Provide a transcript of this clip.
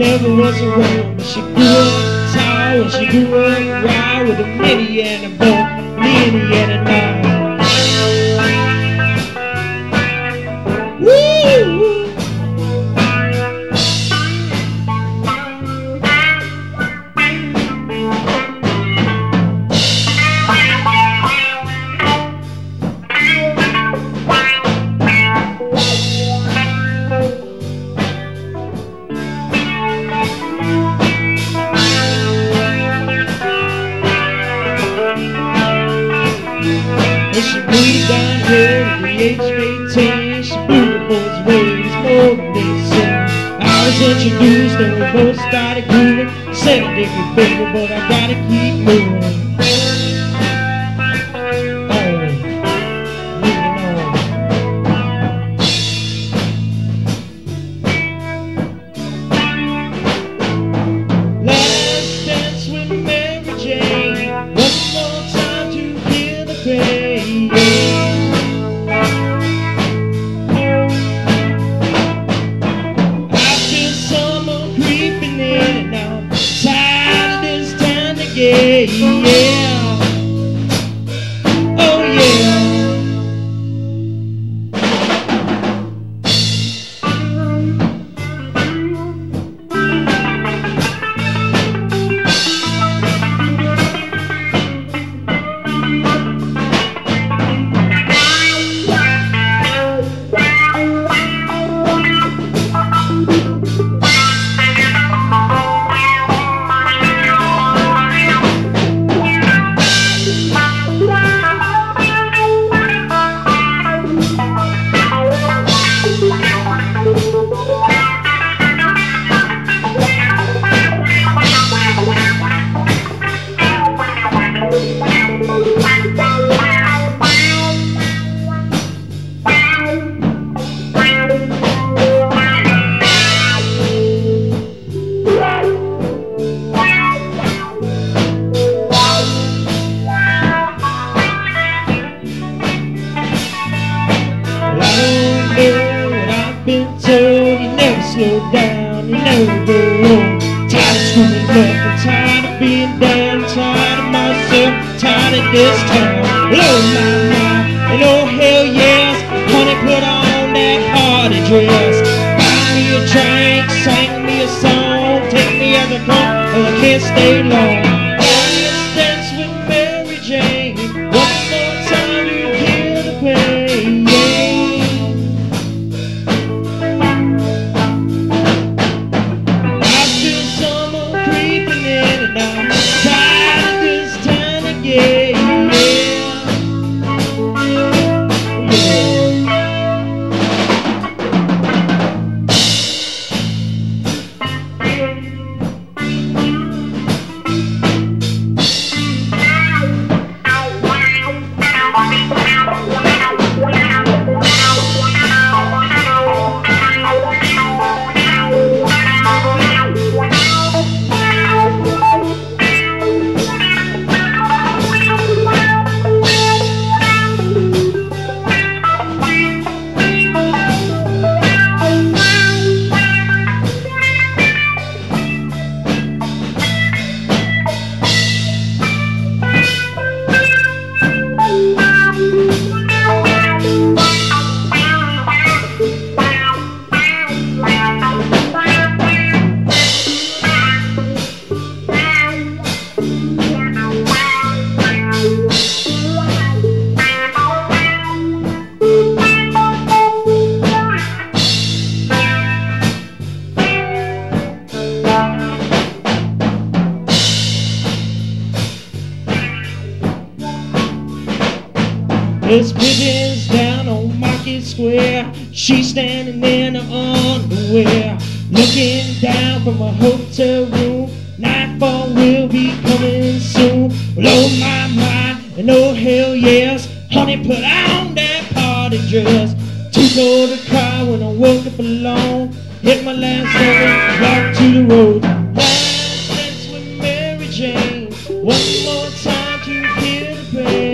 never was around. But she grew up tall and she grew up wild with a mini and a mini and a I was introduced and we both started grooving. Said I you, baby, but I gotta keep moving. Get. Yeah. Well, slow down, go wrong. Tired of screwing up, and tired of being down, tired of myself, tired of this town. Oh my, my, and oh hell yes, honey, put on that hardy dress. Buy me a drink, sing me a song, take me as I come, or I can't stay long. This pigeon's down on Market Square. She's standing in her underwear, looking down from a hotel room. Nightfall will be coming soon. Blow my mind, and oh hell yes, honey, put on that party dress. Took all the car when I woke up alone. Hit my last number, walked to the road. Last dance with Mary Jane. One more time to hear the pain.